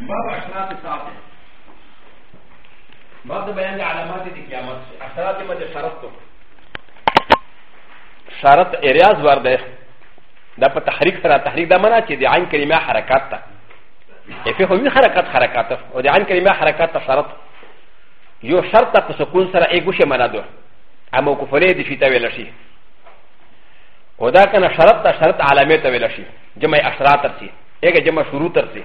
باب اشراط ساعت باب د بیان د علامات د قیامت اشراط مت شرط تو شرط اریاض ور ده دا په تحریک سره تحریک دا معنا چې د عین کلمه حرکت ته په خو می حرکت حرکت او د عین کلمه حرکت ته شرط یو شرط په سکون سره ایګو شه معنا ده اما کوفله د شیته ویل شي و دا کنه شرط تا شرط علامه تا ویل شي جمع اشرات ترسي اګه جمع شروع ترسي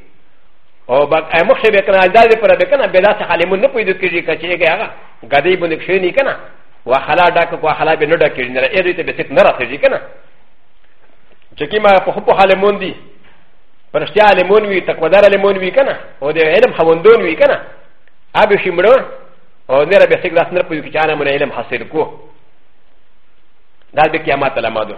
او بق ا مخه به کنه دا دې پر به کنه بلا څه خالمون نه پیدا کیږي کچې کې هغه غدې باندې کښې نه کنه وا خلا ډاک کو خلا به نه ډاک کیږي نه اې دې ته به څه نه راځي کنه چې کی ما په خپل خالمون دي پرشتیا علمون وی تقوادار علمون وی کنه او د علم خوندون وی کنه ابي شي مړو او نه را به څنګه لاس نه پوي چې انا من علم حاصل کو دا د قیامت علامه ده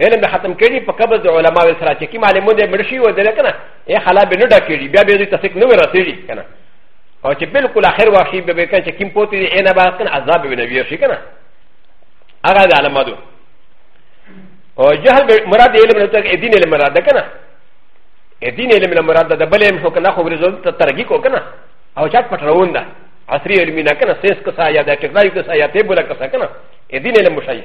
علم به ختم کړي په قبض د علماء سره چې کی معلومه ده مرشي و ده کنه ای خلا به نه ډکړي بیا به دې تفسیر نه ورسېږي کنه او چې بالکل اخر واشي به به کنه چې کیم پوتې دې نه به کنه عذاب به نه وي شي کنه هغه د علمادو او جهل مراد علم نه تک دین علم مراد کنه دین علم نه مراد ده بل علم خو کنه خو ورزول ته ترګي کو کنه او چات پټرون ده عصري علم نه کنه سیس کسا یا د ټیکنالوژي کسا یا تیبولا کسا کنه دین علم مشایي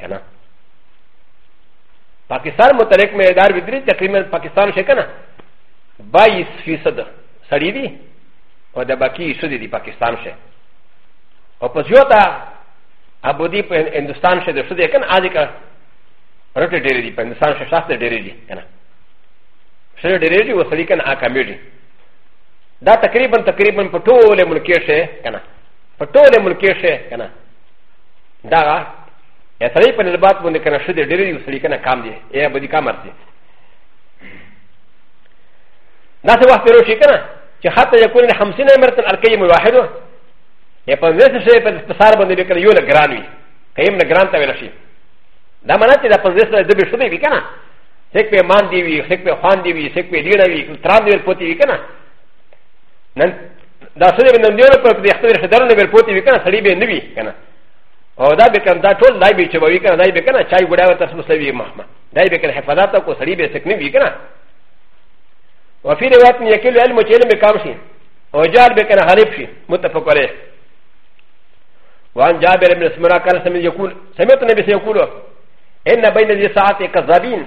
کنه پاکستان متعلق مې ادار ودري تقریبا پاکستان شي کنه 22 فیصد سړی دی او د باقی شو دی پاکستان شي او په زیاته ابودی په هندستان شي د شو دی کنه اځي کنه رټه ډېرې دي په هندستان شي شخص ډېرې دي کنه شي ډېرې دي وسړي کنه اکامیږي دا تقریبا تقریبا په ټوله ملک کې شي کنه په ټوله ملک کې شي کنه دا غا ا سړی په نسبت باندې کنه شدې ډېرې یو سړی کنه کام دی یا به دي کام ارتي دا څه وخت پیرو شي کنه چې حتی یکون 50 امرتن الکیم واحدو یا په دې څه په اختصار باندې کنه یو لګران وي کیم نه ګران ته ویل شي دا معنی چې دا په دې سره د به شدې وي کنه څوک په مان دی وي څوک په خوان دی وي څوک په لیړه وي تران دی پوتې وي کنه نن دا سړي نن دیو په دې خپل خدای نه بل پوتې وکنه سړي به نه وی کنه او دا به کنه دا ټول دای به چې وی کنه دای به کنه چای ګډاوه تاسو مسوي محمد دای به کنه حفاظت کو سړي به سکنه وی کنه وفي روايات من يكيل علم وجهل بكام شيء وجال بكن حليف شيء متفق عليه وعن جابر بن سمرا قال سمعت يقول سمعت النبي سيقول ان بين ذي ساعات كذابين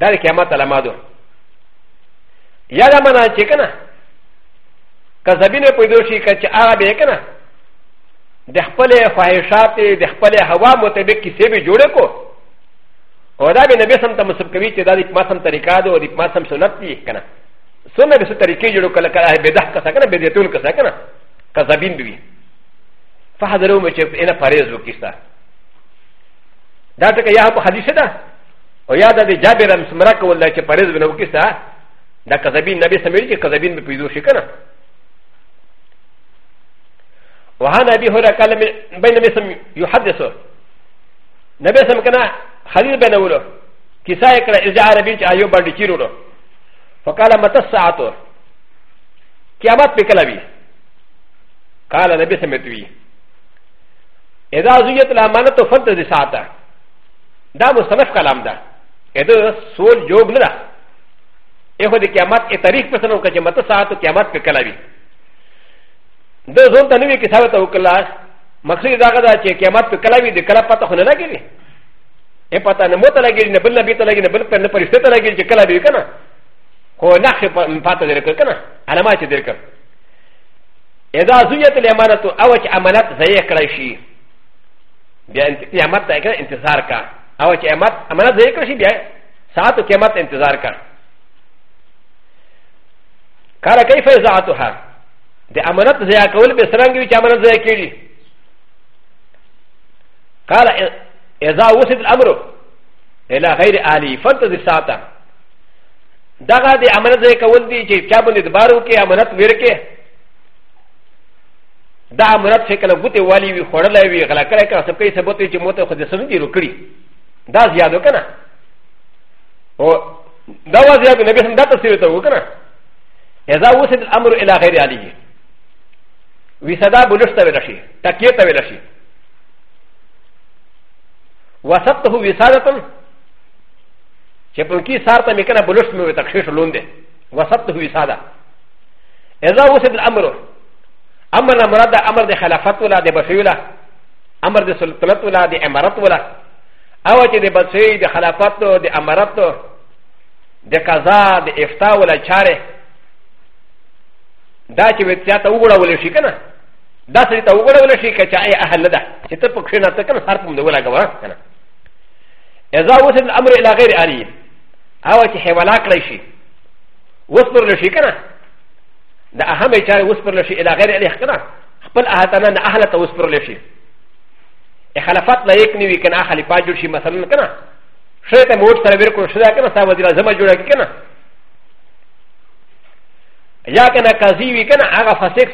دا د قیامت علامه ده یا دا معنا چې کنه که زبین په دې شي چې هغه به کنه د خپل خواهشات د خپل هوا مطابق کیسې به جوړه کو او دا به نبی سم ته مسب کوي چې دا د ما سم طریقه ده او د ما سم سنت دي کنه سنت به سم طریقې جوړو کله کله به ده کسه کنه به دې ټول کسه کنه که زبین دوی فحذروا مچ ان فريز وکيستا دا ټکه یا په حدیث ده او یا دا د جابر هم سمرا کول دا چې پرېز بنو کې سا دا کذبین نبی سمیر چې کذبین به پیدو شي کنه وها نبی هره کله بین نبی سم یحدثو نبی سم کنه خلیل بنولو کیسه یې کړه اجا عربی چې ایو باندې چیرولو فقال مت الساعه قیامت په کله وی قال نبی سمتوی اذا زیت الامانه فانتظر ساعته دا مصنف کلام ده ا د سول جوګ نه ده ایخو د قیامت ا تاریخ په سنو کچه مت ساعت قیامت په کلا وی د زون ته نوې کتابه ته وکړه مخکې دا غدا چې قیامت په کلا وی د کلا پته خو نه لګی ا پته نه موته لګی نه بل نبی ته لګی نه بل پر نه پرشته ته لګی چې کلا وی کنه خو نخې پته درکړه کنه علامه چې درکړه اذا زویت الامانه او چې امانت ضایع کړی شي بیا قیامت ته کنه انتظار کا او چې قیامت امانت ځای کړی بیا ساعت قیامت انتظار کا کار کیف ذاتها د امانت ځای کول به سرنګ وی چې امانت ځای کړي قال اذا وصل الامر الى غير اهلي فانتظر ساعته دغه د امانت ځای کول دي چې چا باندې د بارو کې امانت ورکه دا مراد چې کله ګوتې والی وي خوړلی وي غلا کړی که څه کوي ثبوت وي چې موته خو د سنو دي روکړي دا زیادو که نه او دا وه زیادو نبي هم دا تفسیر ته وکړه نه اذا وصل الامر الى غیر علیه وی صدا بلش ته ویل شي تکیه ته ویل شي وسطه وسادتن چې په کې سار ته مې کنه بلش مې وي تکشیش لوندې وسطه وساده اذا وسد الامر امر لا مراد امر د خلافت ولا د بشوی ولا امر د سلطنت ولا د امارت ولا او چې د بشوی د خلافت د امارت د قضا د افتا ولا چاره دا چې وتیا ته وګړول شي کنه دا سړي ته وګړول شي که چا یې اهل ده چې ته په کښې نه ته کنه حرف مونږ ولاګوه کنه اذا وسد الامر الى غير علي او چې حواله کړی شي وسپر لشي کنه دا اهمه چاره وسپر لشي الى غير الاخ کنه خپل اهتنا نه اهل ته وسپر لشي خلافات لا یک نیوی کنه خلیفہ جوړ شي مثلا کنه شوی ته موټ سره ورکړو شوی کنه ستا وزیر اعظم جوړه کی کنه یا کنه قاضی وی کنه هغه فاسق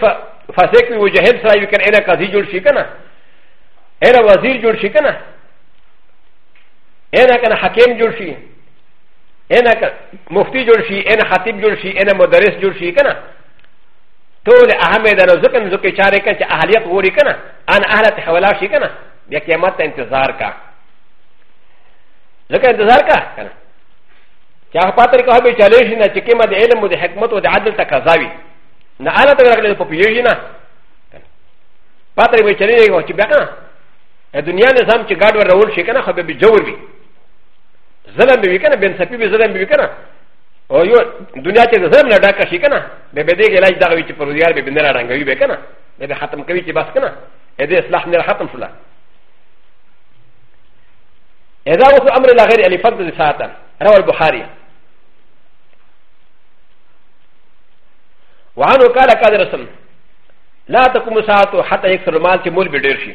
فاسق وی وجهل سره وی کنه اله قاضی جوړ شي کنه اله وزیر جوړ شي کنه اله کنه حکیم جوړ شي ان مفتی جوړ شي ان خطیب جوړ شي ان مدرس جوړ شي کنه ټول اهم ده نو ځکه نو کې چاره کړه چې اهلیت غوري کنه ان اهلیت حوالا شي کنه بیا قیامت ته انتظار کا ځکه انتظار کا کنه چې هغه پاتې کوه به چلے شي نه چې کېما د علم او د حکمت او د عدل تقاضا وي نه اله ته راغلي په پیږي نه پاتې به چلے نه چې بیا کنه د دنیا نظام چې ګاډ ور راول شي کنه خو به جوړ وي ظلم به وي که نه بې انصافي به ظلم به وي که نه او یو دنیا چې د ظلم نه ډکه شي که نه بیا به دې کې علاج دغه وي چې پروردګار به بندر رنګوي به که نه بیا به ختم کوي چې بس که نه ا دې اصلاح نه ختم شوله اذا وصل امر الى غير الف فرد ساعه روى البخاري وعنه قال قال رسم لا تقوم ساعته حتى يكثر المال تمول بديرشي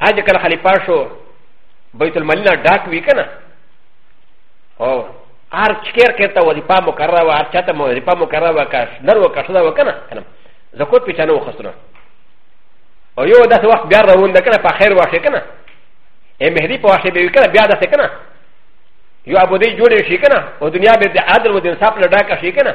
ا د کله خلیفه شو بیت المال نه ډاک وی کنه او هر چکر کته وظیفه مقرره و هر چاته وظیفه مقرره و کاش نر و کاش دا و کنه کنه زکوت پیچانه وخسره او یو داسې وخت بیا روان ده کنه په خیر واشه کنه ای مهدی په واشه به کنه بیا داسې کنه یو ابو دی جوړ شي کنه او دنیا به د عدل او د انصاف له ډاکه شي کنه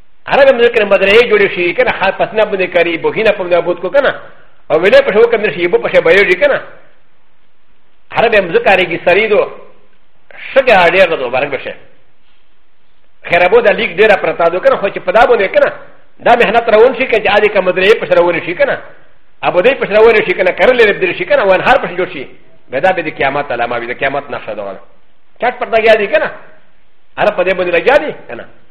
عرب هم ذکر مدرعه جوړې شي کنه خاص پسنه باندې کاری بوهینه په نابود کو کنه او ویلې په شو کنه شي بو په شی بایو کنه عرب هم ذکر یې سریدو شګه اړیا غو برګ بشه خیر ابو د لیک ډیره پرتا دو کنه خو چې پدا بونه کنه دا مهنت روان شي کنه عادي کوم درې په سره ونی شي کنه ابو دې په سره ونی شي کنه کرل لري بدل شي کنه وان هر په جوړ شي غدا به د قیامت علامه وي د قیامت نشه ده چټ پردا یادی کنه هر په دې باندې لګیا دي کنه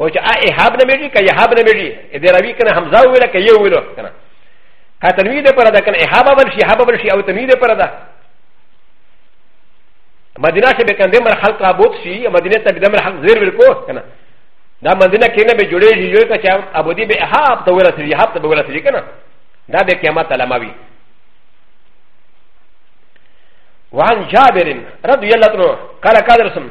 هو چې ا احاب نه مېږي که یحاب نه مېږي ا دې راوي کنه حمزه ویله که یو ویله کنه که تنوی دې پر ده کنه احاب اول شي احاب اول شي او تنوی دې پر ده مدینه شي به کنه دې مر خلق ابوت شي مدینه ته دې مر خلق زیر ورکو کنه دا مدینه کې نه به جوړېږي یو که چې ابودی به احاب ته ورسېږي احاب ته به ورسېږي کنه دا به قیامت علامه وي وعن جابر رضي الله عنه قال قال رسول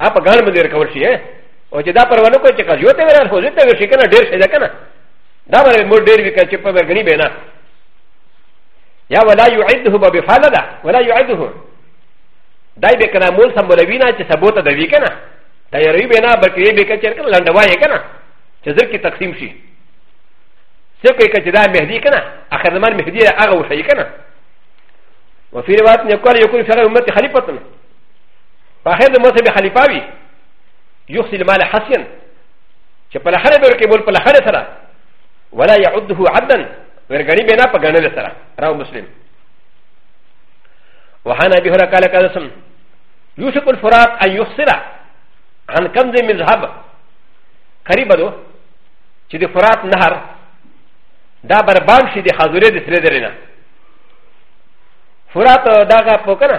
ا په ګان باندې ورکول شي او چې دا پروا نه کوي چې قضیو ته وران هوځي ته ورشي کنه ډېر شي ده کنه دا باندې مور ډېر وي چې په ورګنی به نه یا ولا يعده بفعل ده ولا يعده دای به کنه مول سمولوي نه چې ثبوت ده وی کنه دا یې روي به نه بلکې به کچر کنه لنډوای کنه چې زر کې تقسیم شي څه کوي چې دا مهدي کنه اخر زمان مهدي هغه وشي کنه وفي روايه يقول يكون في هذا الامه خليفه په هر د مذهب خلیفه وي یخصل مال حسن چې په لخره به ورکه بول په لخره سره ولا يعده عدن ورګنی به نه په ګڼل سره راو مسلم وحان ابي هريره قال قال سم يوشك الفرات ان يخسر عن كم ذي مذهب قريبا دو چې د فرات نهر دا بربان شي د حاضرې د سره درنه فرات داغه پوکنه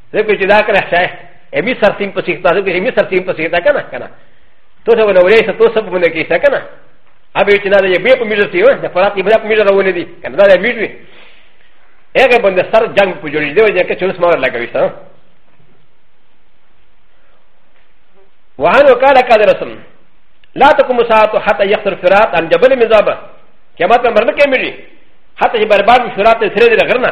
زه په چې دا کړه شای امي سر سیم په سیختا زه په امي سر سیم په سیختا کنه کنه تو څه ونه ورې څه تو سب باندې کیسه کنه ابي چې نه یې به په میزه سیو د فرات یې به په میزه روانې دي کنه دا یې میډوي هغه باندې سر جنگ په جوړې دی وجه کې چورس مار لګوي سره وعنه قال قال رسول لا تكن مساعته حتى يخسر فرات عن جبل مزابه كما تمرنا كمري حتى يبربان فرات سرير غرنا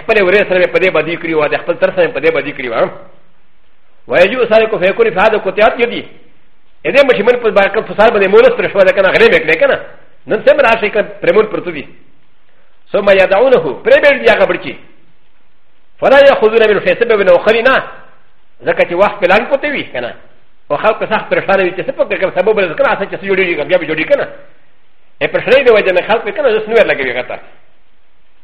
خپل ورې سره په دې باندې کړی و د خپل تر سره په دې باندې کړی و وایجو سره کو فیکون په هدا کوتیات یدی ا دې مشي من په باکه فسار باندې مولس پر شو ده کنه غلې مې کړې کنه نن سم راشي کنه پرمون پرتو دي ثم يدعونه پربل دی هغه برچی فلا ياخذون من حسب بن اخرنا ځکه چې وخت پلان کوته وی کنه او خلق سخت پرشان وی چې څه په کوم سبب له ذکر اساس چې جوړیږي بیا به جوړی کنه ا پرشان دی وجه نه خلق کنه زس نور لګوي غته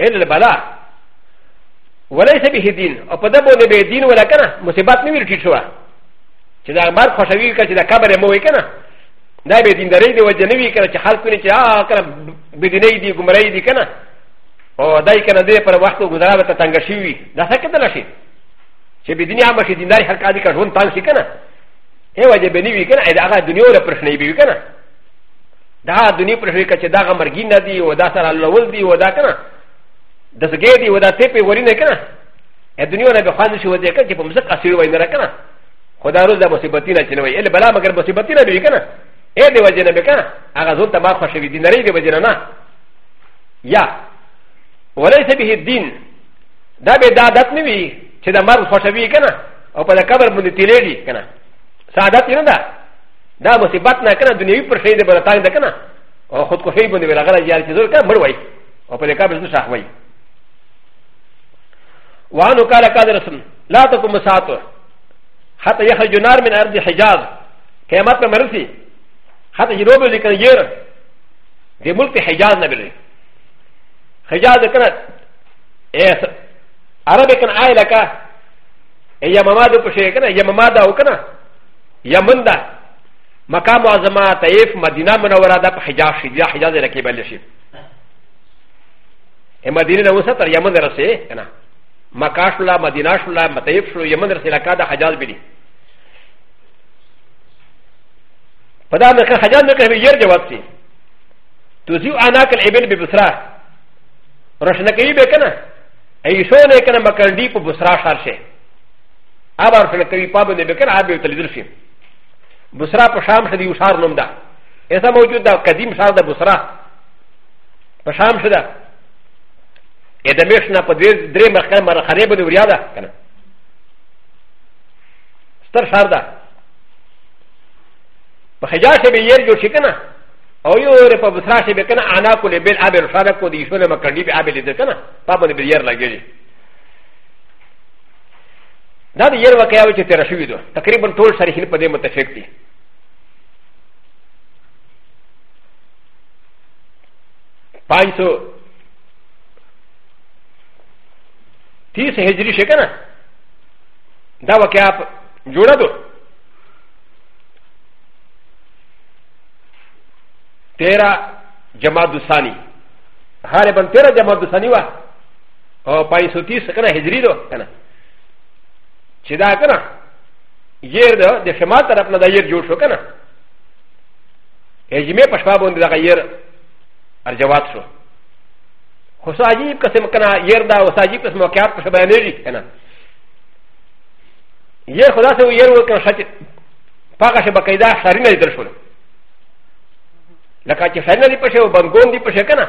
ان البلا وليس به دين او په دبو نه به دين ولا کنه مصيبت نه ورټی شو چې دا مار خوشوي کړه چې دا قبر مو وي کنه دا به دين درې دی وجه نه وي کنه چې خلق نه چې آ کنه به دیني دي ګمړې دي کنه او دای کنه دې پر وخت گزاره ته تنگ شي وي دا څه کېدل شي چې به دنیا مخې دیندار هر کار دي که ژوند تنگ شي کنه هي وجه به نه وي کنه دا هغه دنیا ور پرښنې وي کنه دا دنیا پر شوی کچه دا غمرګی نه دی و دا سره لول دی و دا کنه د سګې دی و دا ته په وری نه کنه ا دنیا نه به خان شي و دې کچه په مزق اسیر وای نه کنه خدا روز د مصیبتی نه چنه وای ال بلا مگر مصیبتی نه دی کنه اې دی وجه نه به کنه هغه زور ته ما خوشوي دی نه ری دی وجه نه یا وليس به الدين دا به دا عادت نه وي چې د مرګ خوشوي کنه او په قبر باندې تیلې دي کنه سعادت نه ده دا مصیبت نه کنه دنیوي پر شهید بل تانګ ده کنه او خود کو شهید باندې ولا غلا یار چې زور کا مړ وای او په لکه بزنس شاخ وای وانو قال قال رسول لا تكن مساطه حتى يخرج نار من ارض حجاز قیامت پر مرسی حتى جنوب لیکن یره د ملک حجاز نه بلې حجاز کنه ایس عربی کنه آی لکه ایمما د پښې کنه یمما دا وکنه یمن ده مکه معظمه طیف مدینه منوره ده په حجاز شي دا حجاز نه کېبل شي مدینه نه وسه تر یمن رسې کنه مکه شولا مدینه شولا مطیف شولا یمن رسې لکه ده حجاز بلی په دا مکه حجاز نه کوي ير جواب سي تزيو اناك الابل ببصرا روشنه کوي به کنه اي شو نه کنه مکه دی په بصرا شار شي ابا رسول کوي پابو نه بکر ابي تلدل شي بصرا په شام شدي او شار نوم ده اته موجود ده قديم شار ده بصرا په شام شده ا د مش نه په دې درې مخکې مر خريب دی وريا ده کنه ستر شار ده په حجاز شي به ير جو شي کنه او یو ور په بصرا شي به کنه انا کو له بل ابي رسول کو دي شو نه مکړي به ابي دې کنه پابو نه به ير لګي دا د یو واقعیا و چې تیر شوی دو تقریبا ټول شریحین په دې متفق دي پانچو تیس هجری شي کنه دا واقعیا جوړه دو تیرا جماعت ثانی غالبا تیرا جماعت ثانی وه او پای سوتی سکنه هجری دو کنه چې دا کنه ير ده د شمال طرف نه دا ير جوړ شو کنه اجمه په شپه باندې دا ير ارجوات شو خو عجیب قسم کنه ير دا او عجیب قسم واقعات په شپه نه دي کنه ير خدا سه ير وکړ شت پاګه شپه کیدا شری نه درشول لکه چې شری نه دی پښه او بنګون دی پښه کنه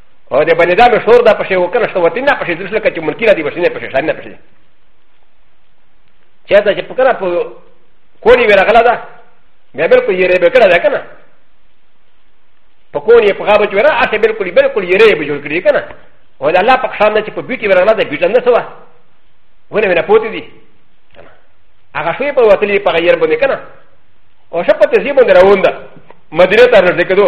او د بندا به شور دا پښه وکنه شته وتی نه پښه درسله کچ ملکی را دی بشنه پښه شان نه پښه چا ته چې پکره په کوړی ویرا غلا ده بیا بالکل یې به کړه ده کنه په کوړی په غابه چې ویرا اته بالکل بالکل یې به جوړ کړی کنه او د الله پاک شان نه چې په بیټي ویرا غلا ده بیټه نه سوا ونه ونه پوتې دي کنه هغه شوی په وتلی په غیر باندې کنه او شپه ته زیبون دراونده مدینه ته راځي کدو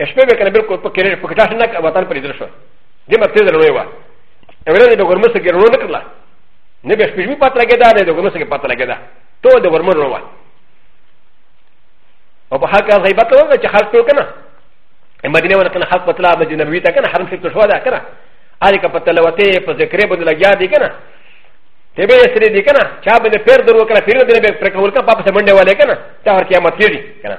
ا شپه به کنه بالکل په کېره په کټاش نه وطن پر درشو دې مرته درنوي وا اوره دې ګورمس کې رونه کړلا نه به شپې پات لګیدا نه دې ګورمس کې پات لګیدا ته دې ګورمن رونه وا او په حق غیبت وو چې خلک ټول کنه مدینه ونه کنه خلک پتلا مدینه وی ته کنه حرم شریف ته شو دا کنه اړیکه په تلوته په ذکر باندې لګیا دي کنه ته به یې سری دي کنه چا باندې پیر درو کنه پیر دې به پر کول کنه پاپه منډه والے کنه چا هر قیامت کېږي کنه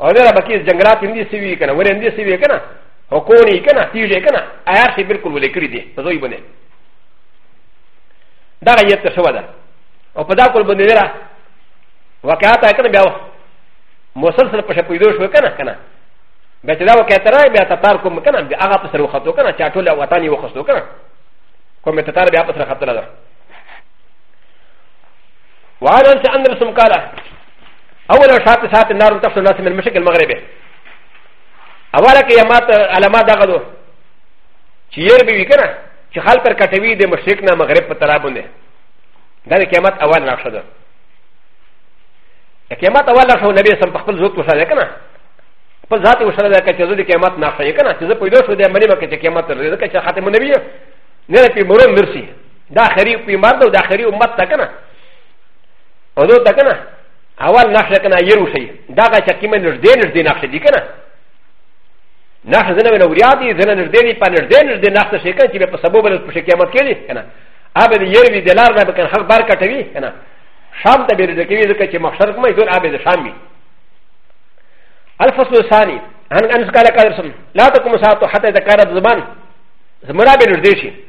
او نه به کې جنگلات هم دي سوي کنه ور هم دي سوي کنه او کونی کنه تیږي کنه ایر شي بالکل ولې کړی دي په دوی باندې دا یت شو ده او په دا کول باندې ورا وکاته کنه بیا مسلسل په شپې دوه شو کنه کنه بیا چې دا وکاته را بیا تطار کوم کنه بیا هغه په سر وختو کنه چې ټول وطن یې وختو کنه کوم تطار بیا په سر خطر ده وعلى ان سعى ان رسم قال اول شاعت ساعت النار تحت الناس من المشرق المغربي اولا كي يمات علامات دغدو چې ير به وي کنه چې خلک پر کټوي د مشرق نه مغرب په طرف باندې دا د قیامت اول نقشه ده د قیامت اول نقشه نبی سم په خپل ذوق وسره کنه په ذات وسره ده چې د قیامت نقشه یې کنه چې زه پیدا شو د منی مکه چې قیامت تر دې چې خاتم نبی نه په مرون مرسي دا اخري په مرد او د اخري امت ته کنه او نو دا کنه اول نقشه کنه یو شي دا کا چې کیمه نږدې نږدې نقشه دي کنه نقشه زنه ول اوریا دي زنه نږدې دي په نږدې نږدې نقشه شي کنه چې په سبب ول په قیامت کې دي کنه ابه دې یو وی دلار نه کنه خلک بار کټوي کنه شام ته بیرته کوي ځکه چې مخشر کومه دول ابه دې شام وي الفصل الثاني هن انس قال قال لا تكم ساعه حتى ذكر الزمان زمرا بنردشي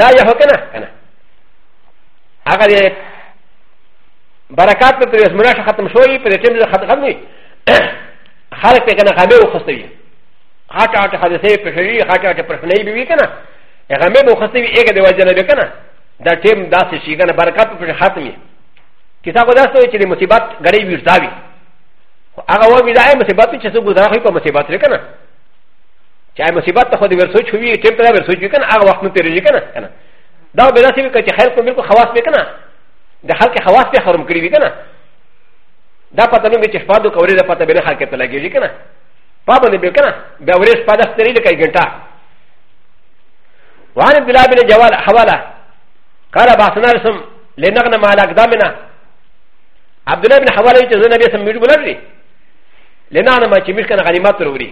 دا یو کنه کنه هغه دې برکات په پریوس مراش ختم شوی په دې ټیم دې ختم نه خلک ته کنه غمه وخستوي هاټه هاټه حادثه په شری هاټه هاټه پرخنې به وی کنه غمه به وخستوي هغه دې وجه نه به کنه دا ټیم داسې شي کنه برکات په ختمي کتاب داسې وي چې مصیبت غړي ویرځاوي هغه و بیا مصیبت چې څه ګذاره کوي په مصیبت لري کنه چا مصیبت ته خو دې ورسوچ وي ټیم ته ورسوچ وي کنه هغه وخت نو تیرېږي کنه کنه دا به داسې وي که چې خلکو بالکل خواص پې کنه د خلک خواص پې حرم کړي وي کنه دا پته نه وي چې شپه د کورې د پته به نه خلک ته لګېږي کنه پابندې به کنه بیا ورې شپه د سترې لکه ګنټه وعن عبد الله بن جوال حواله قال باسنا رسم لنغنم على اقدامنا عبد الله بن حواله چې زه نبی سم میډ بولر دی لنا ما چې مش کنه غنیمت وروړي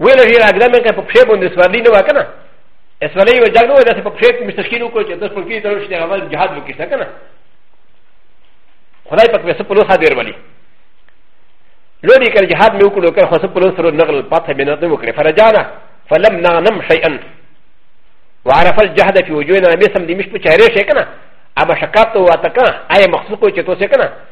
ویل هی راګدا مې کنه په پښې باندې سوالي نه وکنه اسوالي و جګړه و داسې په پښې کې مستشکین وکړو چې د خپل کې تر شته اول جهاد وکړه کنه خدای پاک وسه په لوخه دیر ولي لوري کړ جهاد مې وکړو کړ خو سه په لوخه سره نغل پاته مې نه وکړه فرجانا فلم نغنم شيئا وعرف الجهد في وجوهنا بسم دي مش بشاري شيكنا اما شكاته واتكا اي مخصوص كوي تشتو سيكنا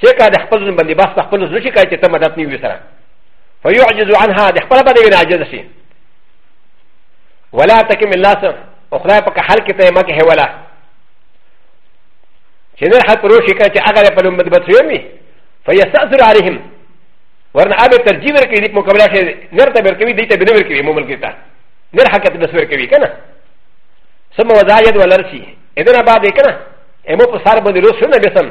سيكا د خپل زن باندې بس په خپل زن شي کوي چې ته مدد نه وي سره فيعجز عنها د خپل باندې نه عاجز شي ولا تکم الله سم او خدای په حال کې ته ما کې هولا چې نه حد پروشي کوي چې هغه په لومبد بتوي فيستاثر عليهم ورنه ابي ترجيح ورکړي دې مقابله شي نرته ورکوي دې ته بنه ورکوي مومل کې تا نر حقیقت بس ورکوي کنه سم وزاید ولرسي اذن بعد کنه امو په سر باندې روسونه به سم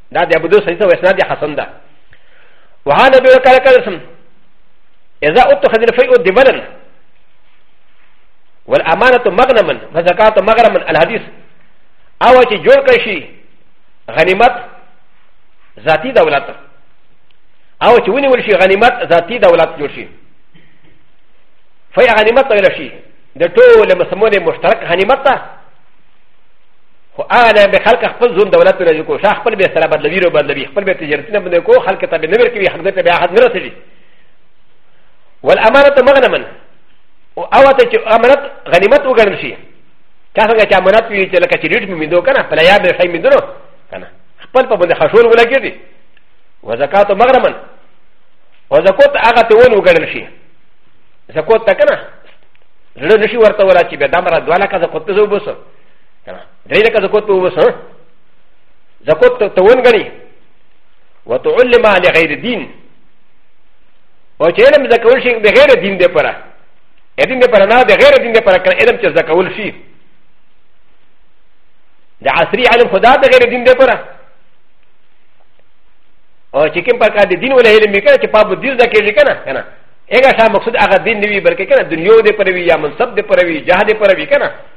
دا د ابو داود حدیث او اسناد یې حسن ده وها نبی وکړه کړه سم اذا اتخذ الفيء دبلا والامانه مغنما فزكاه مغرما الحديث او چې جوړ کړی شي غنیمت ذاتی دولت او چې ونیول شي غنیمت ذاتی دولت جوړ شي فی غنیمت ویل شي د ټول مسلمانې مشترک غنیمت ته خو هغه نه به خلک خپل ځون دولت نه کو شاه خپل به سره بدلوي رو بدلوي خپل به تجارتونه باندې کو خلک ته به نه ورکوي حق ته به حق نه رسېږي والامانه مغنما او اوته چې امانت غنیمت وګڼل شي که څنګه چې امانت وي چې لکه چې ریټ مې میندو کنه په لیا به شي میندو کنه خپل په باندې خشول ولګي دي وزکات مغرمن وزکات هغه ته ول وګڼل شي زکات ته کنه زړه نشي ورته ولا چې به دمره دواله کا زکات ته زوبوسه کنه درې لکه زکوت په وسه زکوت ته تون غني وتعلم على غير دين او چې علم زکول شي د غیر دین د پره دین د پره نه د غیر دین د پره کنه علم چې زکول شي د عصري علم خدا د غیر دین د پره او چې کوم پر کار د دین ولا علم وکړي چې په بده دین زکه لیکه نه کنه هغه شا مقصود هغه دین نیوي بلکې کنه دنیا دې پروي یا منصب دې پروي جهاد دې پروي کنه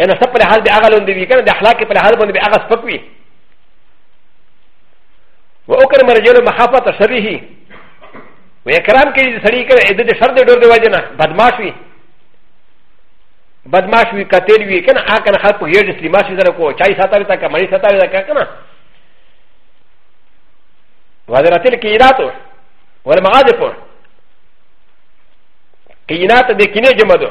ان سب پر حال به هغه لوند وی کنه د اخلاق پر حال باندې به هغه سپک وی و اکرم رجل مخافت شره و اکرام کې سړی کنه عدد شر دې ډور دی واجنه بدمعاش وی بدمعاش وی کتل وی کنه آ کنه خلق یې د سلیما شي سره کو چای ساتاوي تا کمړی ساتاوي تا کنه وزرتل کې ایراتو ولمعاذ پر کې ایرات د کینې جمع ده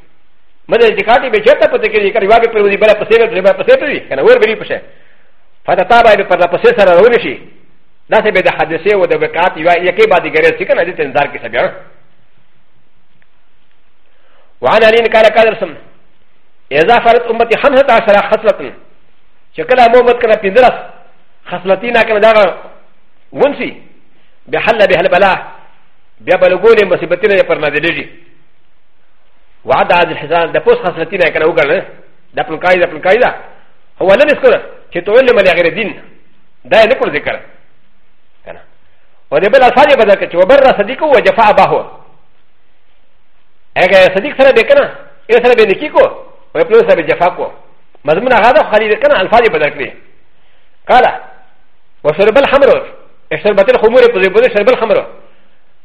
ما د انتقاد به چرته پته کې کړي واګه پر ودی بل پسې به بل پسې پوي کنه ور بری پسې فتتا به پر پسې سره ور شي دا څه به د حادثه او د وقات یو یکه باندې ګرې څه کنه دې انتظار کې سبیا وعن علي قال قال رسم اذا فرت امتي 15 خصلتن شكل امومت كان في درس خصلتين كان داغا ونسي بحل بها البلاء بيا بلغوني مصيبتين يا برنادلجي وعد هذه الحزان د پوس خصلتي نه کنه وګڼل د خپل قاعده د خپل قاعده هو نه ذکر چې تعلم لغیر دین دا نه کول ذکر کنه او د بل اصحاب په ذکر چې وبر صدیق او جفا اباه هغه صدیق سره به کنه یې سره به نکی کو او په سره به جفا کو مضمون هغه د خالد کنه الفاظ په ذکر قال وشرب الخمر شربت الخمور په ذکر شرب الخمر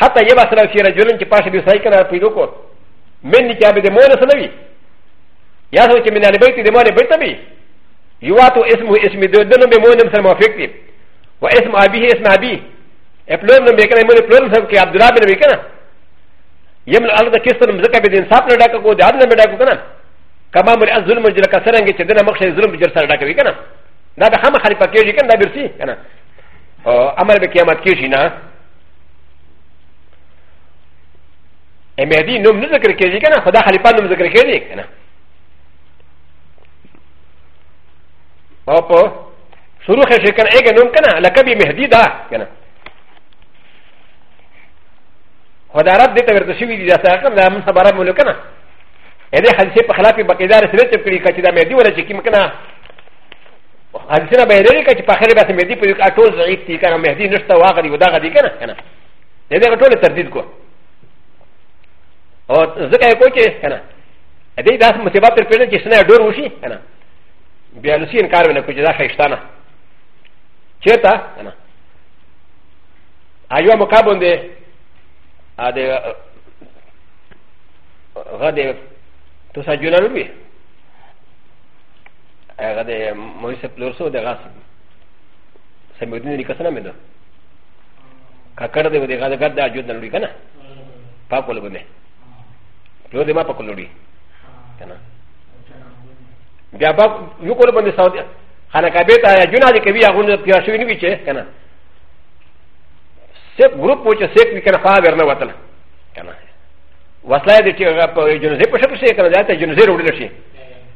حتی یو سره فی رجلن چې پاشه به سای کنه پیدا کو من نکاح به د مول سره وی یا سره چې من علی بیت د مول بیت به یواتو اسمه اسم د دنو به مول سره موافق دی و اسم ابيه اسم ابي اپلون نو بیکنه مول اپلون سره کې عبد الله بن بیکنه یمن الارض کسر مزکه به د انصاف نه ډاکه کو د عدل نه ډاکه کنه کما مر از ظلم جل کسرنګ چې دنه مخ ظلم جل سره ډاکه وی کنه دا د خامخ خلیفہ کېږي کنه دا برسي کنه امر به قیامت کېږي نه ا م د ي نوم نه ذکر کېږي که نه خدا خلیفه نوم ذکر کېږي که نه او په شروع کې شي که نه هغه نوم که نه لکه بي مهدي ده که نه خدا رب دې ته ورته شوي دي دا سره که نه دا من خبره مولو که نه ا د ي حدیثې په خلاف بقیدار سره چپ کړي که چې دا مهدي ولا چې کیم که نه حدیثنا به لري کچ په خیر به سم دی په یو ټول ضعیف دي کنه مهدی نشته واغری ودا غدي کنه کنه دې دا ټول تردید کو او زکه کو چې کنه دې داس مصیبت پر پیړه چې سنا ډور وشي کنه بیا لسی انکار ونه کوي دا خیشتانه چیرته کنه ایو مقابل دی ا دې غدې تو سجونه وی هغه د مولوي صاحب پلور سو د غاس سمې ودې لري کسنه مې ده کاکړ دې ودې غاده ګرد اجود نه لري کنه پاک ولګو نه پلور دې ما پاک لري کنه بیا پاک یو کول باندې سعودي خانه کابه ته جنا دې کوي هغه نه پیار شوی نه وی چې کنه سیک ګروپ پوچ سیک وی کنه فاور نه وتل کنه وسله دې چې هغه په جنزه په شپه شي کنه دا ته جنزه وروړل شي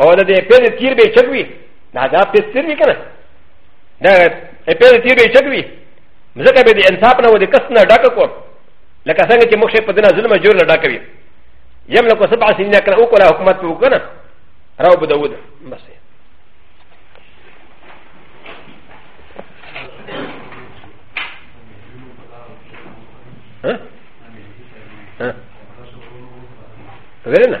او د دې په تیر به چګوي دا دا په تیر وی کنه دا په تیر به چګوي ځکه به د انصاف نه و د کس نه ډک کو لکه څنګه چې مخشه په دنا ظلم جوړ نه ډکوي یم لکه سبع سنین کړه او کله حکومت په وکنه راو ابو داود بس ها ها غيرنا